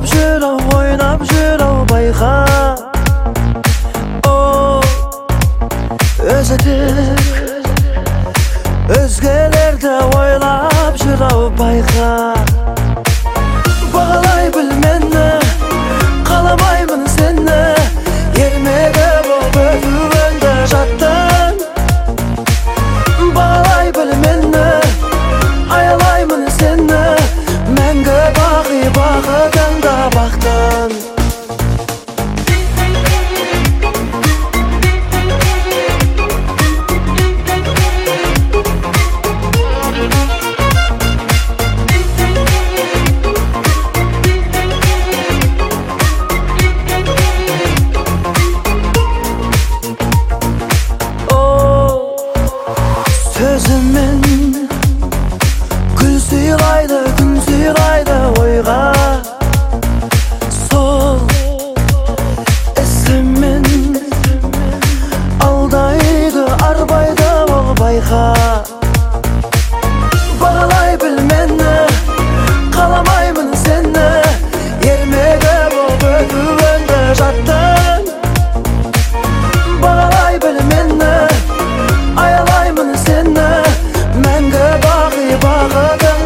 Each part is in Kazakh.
ойнап жүр ау ойнап жүр ау байқа о өзі тек өзгелерді ойлап жүр ау байқа doesn't matter Another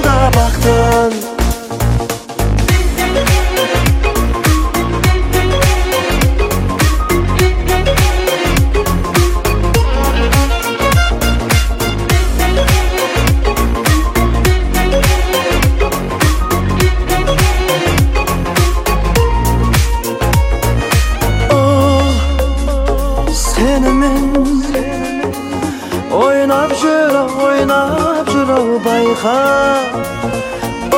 ойнап жүр ойнап жүр ау байқа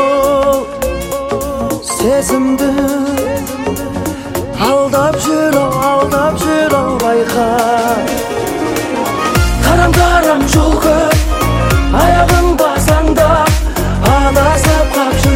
ол сезімді алдап жүр ау алдап жүр ау байқа қарам қарам жол көп аяғың басаңда адасып қапшы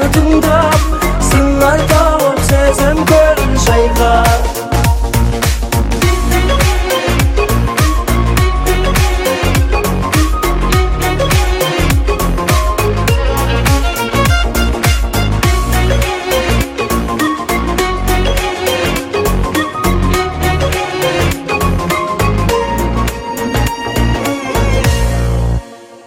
sự trung тауып сезім lỗi có